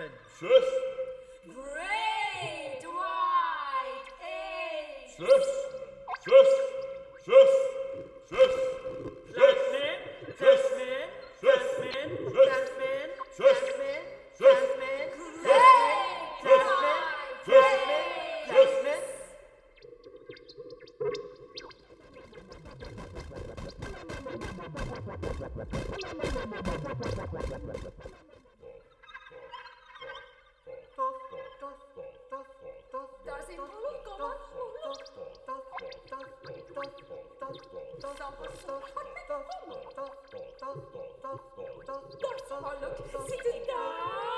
Jasmine. Sus. Great white age. Sus. Sus. Sus. Sus. Sus. Jasmine. Sus. Jasmine. Sus. Jasmine. Sus. Jasmine. Sus. Jasmine. Great Jasmine. Sus. Jasmine. Dödsfolk sitter där!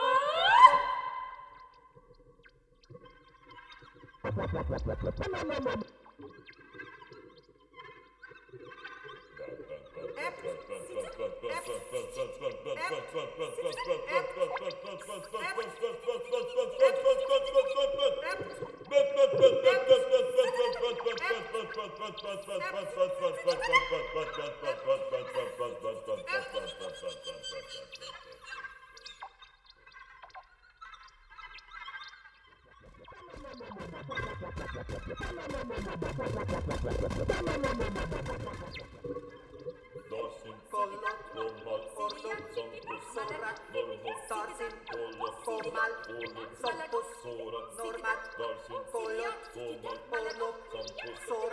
Äpp! Äpp! Äpp! Formal, formal, formal,